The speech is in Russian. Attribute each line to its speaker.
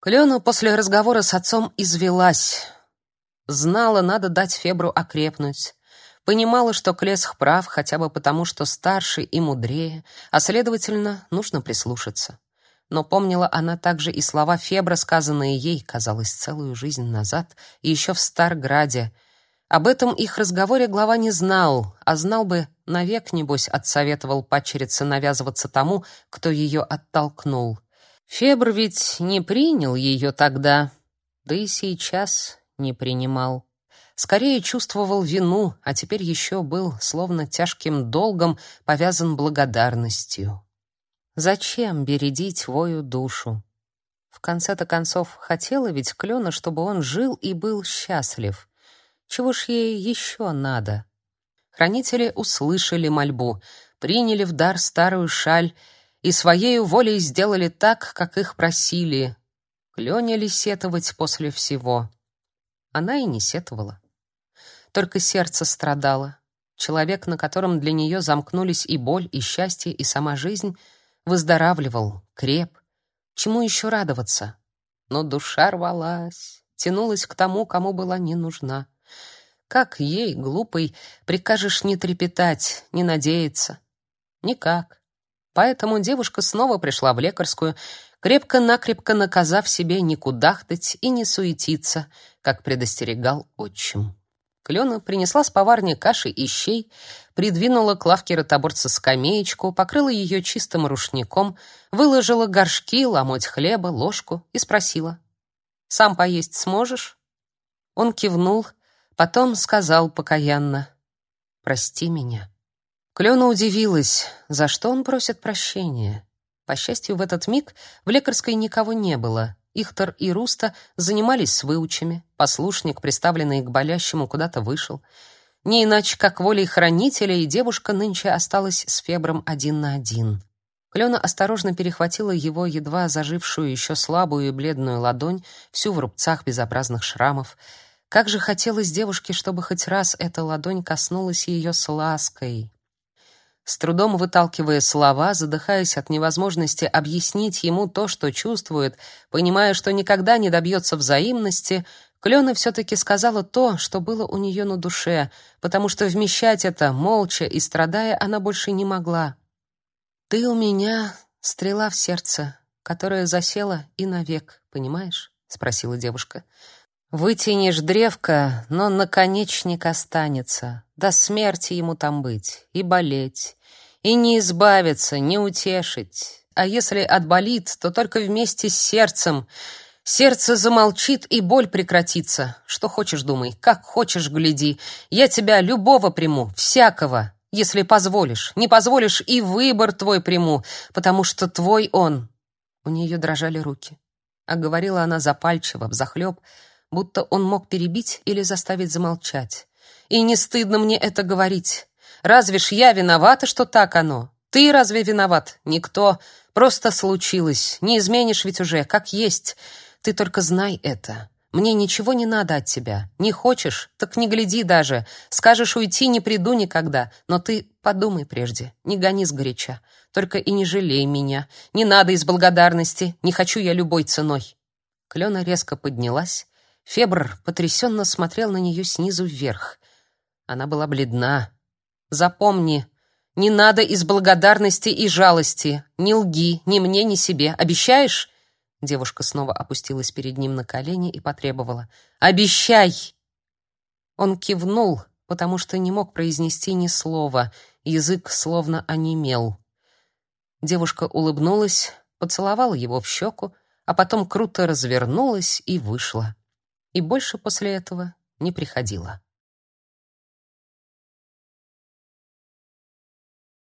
Speaker 1: Клена после разговора с отцом извелась. Знала, надо дать Фебру окрепнуть. Понимала, что Клесх прав хотя бы потому, что старше и мудрее, а, следовательно, нужно прислушаться. Но помнила она также и слова Фебра, сказанные ей, казалось, целую жизнь назад, и еще в Старграде. Об этом их разговоре глава не знал, а знал бы, навек, небось, отсоветовал падчерице навязываться тому, кто ее оттолкнул. Фебр ведь не принял ее тогда, да и сейчас не принимал. Скорее чувствовал вину, а теперь еще был, словно тяжким долгом, повязан благодарностью. Зачем бередить вою душу? В конце-то концов, хотела ведь Клена, чтобы он жил и был счастлив. Чего ж ей еще надо? Хранители услышали мольбу, приняли в дар старую шаль и своей волей сделали так, как их просили. Клёне ли сетовать после всего? Она и не сетовала. Только сердце страдало. Человек, на котором для нее замкнулись и боль, и счастье, и сама жизнь, выздоравливал, креп. Чему еще радоваться? Но душа рвалась, тянулась к тому, кому была не нужна. Как ей, глупой, прикажешь не трепетать, не надеяться? Никак. Поэтому девушка снова пришла в лекарскую, крепко-накрепко наказав себе не кудахтать и не суетиться, как предостерегал отчим. Клена принесла с поварни каши и щей, придвинула к лавке ротоборца скамеечку, покрыла ее чистым рушником, выложила горшки, ломоть хлеба, ложку и спросила. «Сам поесть сможешь?» Он кивнул, потом сказал покаянно. «Прости меня». Клена удивилась, за что он просит прощения. По счастью, в этот миг в лекарской никого не было. Ихтор и Руста занимались с выучами. Послушник, приставленный к болящему, куда-то вышел. Не иначе, как волей хранителя, и девушка нынче осталась с Фебром один на один. Клена осторожно перехватила его едва зажившую еще слабую и бледную ладонь, всю в рубцах безобразных шрамов. Как же хотелось девушке, чтобы хоть раз эта ладонь коснулась ее с лаской, с трудом выталкивая слова, задыхаясь от невозможности объяснить ему то, что чувствует, понимая, что никогда не добьется взаимности, Клена все-таки сказала то, что было у нее на душе, потому что вмещать это, молча и страдая, она больше не могла. «Ты у меня стрела в сердце, которая засела и навек, понимаешь?» — спросила девушка. Вытянешь древко, но наконечник останется. До смерти ему там быть и болеть, и не избавиться, не утешить. А если отболит, то только вместе с сердцем. Сердце замолчит, и боль прекратится. Что хочешь, думай, как хочешь, гляди. Я тебя любого приму, всякого, если позволишь. Не позволишь, и выбор твой приму, потому что твой он. У нее дрожали руки. А говорила она запальчиво, взахлеб, будто он мог перебить или заставить замолчать. И не стыдно мне это говорить. Разве ж я виновата, что так оно? Ты разве виноват? Никто. Просто случилось. Не изменишь ведь уже, как есть. Ты только знай это. Мне ничего не надо от тебя. Не хочешь, так не гляди даже. Скажешь уйти, не приду никогда. Но ты подумай прежде. Не гони сгоряча. Только и не жалей меня. Не надо из благодарности. Не хочу я любой ценой. Клена резко поднялась, Фебр потрясенно смотрел на нее снизу вверх. Она была бледна. «Запомни, не надо из благодарности и жалости. Не лги ни мне, ни себе. Обещаешь?» Девушка снова опустилась перед ним на колени и потребовала. «Обещай!» Он кивнул, потому что не мог произнести ни слова. Язык словно онемел. Девушка улыбнулась, поцеловала его в щеку, а потом круто развернулась и вышла и больше после этого не приходила.